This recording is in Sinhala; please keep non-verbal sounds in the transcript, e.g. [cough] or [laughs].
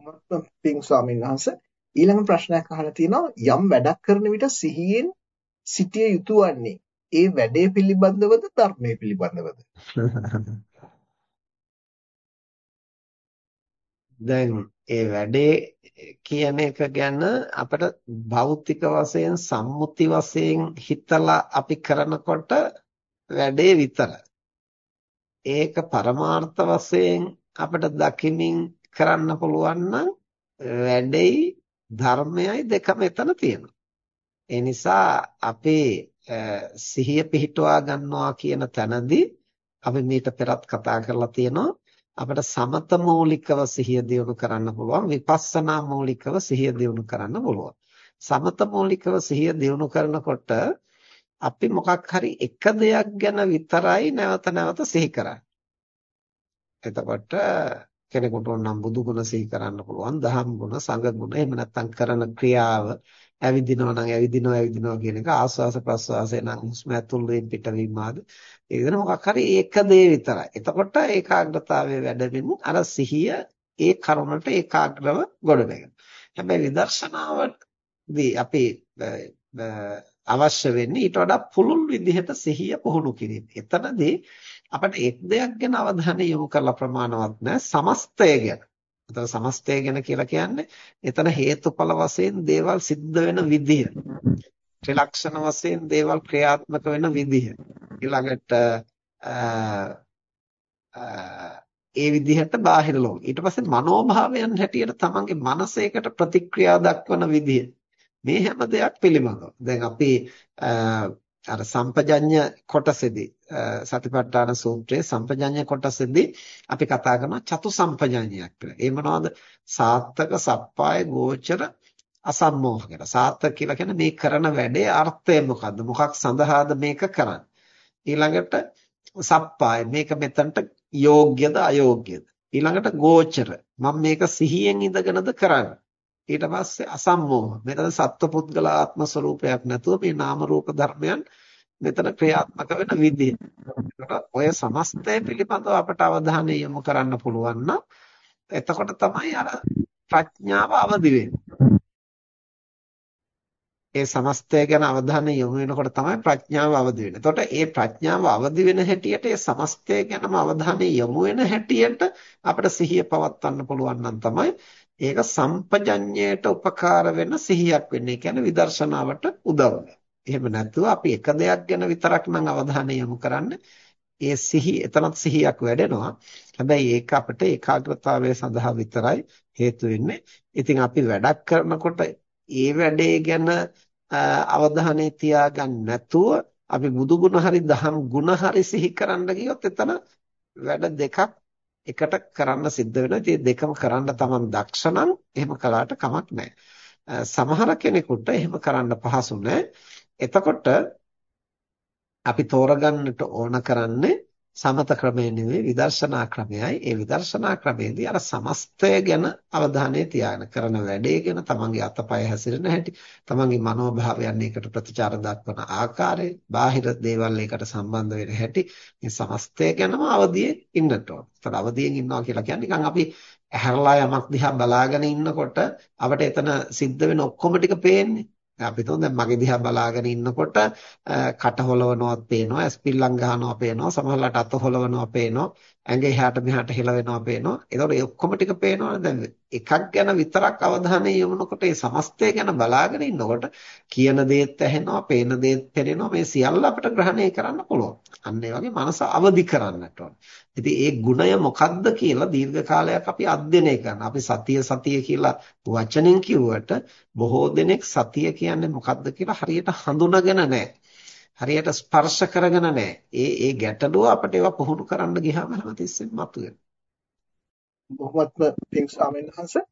බොහොමත්ම පිං ස්වාමීන් වහන්සේ ඊළඟ ප්‍රශ්නයක් අහලා තියෙනවා යම් වැඩක් කරන විට සිහියෙන් සිටිය යුතු වන්නේ ඒ වැඩේ පිළිබඳවද ධර්මයේ පිළිබඳවද [laughs] දැන් ඒ වැඩේ කියන එක ගැන අපිට භෞතික වශයෙන් සම්මුති වශයෙන් හිතලා අපි කරනකොට වැඩේ විතරයි. ඒක පරමාර්ථ වශයෙන් අපිට දකිමින් කරන්න පුළුවන් නම් වැඩෙයි ධර්මයයි දෙකම එතන තියෙනවා. ඒ නිසා අපේ සිහිය පිහිටුවා ගන්නවා කියන තැනදී අපි මීට පෙරත් කතා කරලා තියෙනවා අපිට සමත මූලිකව සිහිය දියුණු කරන්න පුළුවන් විපස්සනා මූලිකව සිහිය දියුණු කරන්න පුළුවන්. සමත මූලිකව සිහිය දියුණු කරනකොට අපි මොකක් හරි එක දෙයක් ගැන විතරයි නැවත නැවත සිහි කරන්නේ. එතකොට කෙනෙකුට නම් බුදු ගුණ සිහි කරන්න පුළුවන් දහම් ගුණ සංඝ ගුණ එහෙම නැත්නම් කරන ක්‍රියාව ඇවිදිනවා නම් ඇවිදිනවා ඇවිදිනවා කියන එක ආස්වාස ප්‍රස්වාසය නම් හුස්ම ඇතුළෙන් පිටවීම ආද ඒ විදිහට මොකක් හරි එක දේ විතරයි. එතකොට ඒකාග්‍රතාවයේ වැඩෙමින් අර සිහිය ඒ කරුණට ඒකාග්‍රව ගොඩ නැගෙනවා. හැබැයි විදර්ශනාවදී අපි අවශ්‍ය වෙන්නේ ඊට වඩා පුළුල් විදිහට සිහිය පුහුණු කිරීම. එතනදී අපිට එක් දෙයක් ගැන අවධානය යොමු කරලා ප්‍රමාණවත් නැහැ සමස්තය ගැන. එතන සමස්තය ගැන කියලා කියන්නේ එතන හේතුඵල වශයෙන් දේවල් සිද්ධ වෙන විදිහ. ත්‍රිලක්ෂණ වශයෙන් දේවල් ක්‍රියාත්මක වෙන විදිහ. ඊළඟට ඒ විදිහට බාහිර ලෝක. ඊට පස්සේ මනෝභාවයන් හැටියට තමන්ගේ මනසේකට ප්‍රතික්‍රියා දක්වන විදිහ. මේ හැම දෙයක් පිළිබඳව. දැන් අපි අර සම්පජඤ්ඤ කොටසේදී සතිපට්ඨාන සූත්‍රයේ සම්පජඤ්ඤ කොටසේදී අපි කතා කරනවා චතු සම්පජඤ්ඤයක් කියලා. ඒ මොනවද? සාත්තක, සප්පාය, ගෝචර, අසම්මෝහ කියලා. සාත්තක කියලා කියන්නේ මේ කරන වැඩේ අර්ථය මොකද්ද? මොකක් සඳහාද මේක කරන්නේ? ඊළඟට සප්පාය මේක මෙතනට යෝග්‍යද අයෝග්‍යද? ඊළඟට ගෝචර මම මේක සිහියෙන් ඉඳගෙනද කරන්නේ? ඊට පස්සේ අසම්මෝහ. මෙතන සත්ව පුද්ගලාත්ම ස්වરૂපයක් නැතුව මේ නාම රූප ධර්මයන් මෙතන ක්‍රියාත්මක වෙන විදිහ. ඔය සමස්තය පිළිබඳව අපට අවධානය යොමු කරන්න පුළුවන් නම් එතකොට තමයි අර ප්‍රඥාව අවදි ඒ සමස්තය ගැන අවධානය යොමු වෙනකොට තමයි ප්‍රඥාව අවදි වෙන්නේ. එතකොට ඒ ප්‍රඥාව අවදි වෙන හැටියට ඒ සමස්තය ගැනම අවධානය යොමු වෙන හැටියට අපිට සිහිය පවත්වන්න පුළුවන් නම් තමයි ඒක සම්පජඤ්ඤයට උපකාර වෙන සිහියක් වෙන්නේ. ඒ කියන්නේ විදර්ශනාවට උදව් එහෙම නැතුව අපි එක දෙයක් ගැන විතරක් නම් අවධානය යොමු කරන්නේ ඒ සිහි එතනත් සිහියක් වැඩෙනවා. හැබැයි ඒක අපිට ඒකාග්‍රතාවය සඳහා විතරයි හේතු වෙන්නේ. ඉතින් අපි වැඩක් කරනකොට ඒ වැඩේ ගැන අවධානය තියාගන්න නැතුව අපි බුදු ගුණ හරි දහම් ගුණ හරි සිහි කරන්න ගියොත් එතන වැඩ දෙකක් එකට කරන්න සිද්ධ වෙනවා. ඉතින් දෙකම කරන්න තමන් දක්ෂ නම් එහෙම කළාට කමක් නැහැ. සමහර කෙනෙකුට එහෙම කරන්න පහසු නැහැ. එතකොට අපි තෝරගන්නට ඕන කරන්නේ සමත ක්‍රමය නෙවෙයි විදර්ශනා ක්‍රමයයි. ඒ විදර්ශනා ක්‍රමයේදී අර සමස්තය ගැන අවධානය තියාගෙන කරන වැඩේ ගැන තමන්ගේ අතපය හැසිරෙන හැටි, තමන්ගේ මනෝභාවයන් ඒකට ප්‍රතිචාර දක්වන ආකාරය, බාහිර දේවල් ඒකට සම්බන්ධ වෙන හැටි, මේ සමස්තය ගැනම අවදියේ ඉන්නට ඕන. ඒතර අවදියෙන් ඉන්නවා කියලා කියන්නේ නිකන් අපි ඇහැරලා යමක් දිහා බලාගෙන ඉන්නකොට අපිට එතන සිද්ධ වෙන ඔක්කොම ටික පේන්නේ. අපි හිතමු දැන් මගේ දිහා බලාගෙන ඉන්නකොට කට හොලවනවත් පේනවා, ඇස්පිල්ලම් ගහනවා පේනවා, සමහරවිට අත හොලවනවා පේනවා, ඇඟ එහාට මෙහාට හෙලවෙනවා පේනවා. ඒතකොට ඒ ඔක්කොම ටික පේනවනේ දැන් එකක් ගැන විතරක් අවධානය යොමුනකොට ඒ සමස්තය ගැන බලාගෙන ඉන්නකොට කියන දේත් ඇහෙනවා, පේන දේත් පේනවා. මේ සියල්ල අපිට ග්‍රහණය කරන්න පුළුවන්. අන්න ඒ වගේ මනස අවදි කරන්නට ඕනේ. ඉතින් ඒ ගුණය මොකක්ද කියලා දීර්ඝ කාලයක් අපි අධ්‍යයනය කරනවා. අපි සතිය සතිය කියලා වචනෙන් කිව්වට බොහෝ දෙනෙක් සතිය කියන්නේ මොකක්ද කියලා හරියට හඳුනාගෙන නැහැ. හරියට ස්පර්ශ කරගෙන නැහැ. ඒ ඒ ගැටලුව අපිට ඒවා පුහුණු කරන්න ගියාම හැමතිස්සෙම මතුවෙනවා. බොහොමත්ම පිං ස්වාමීන් වහන්සේ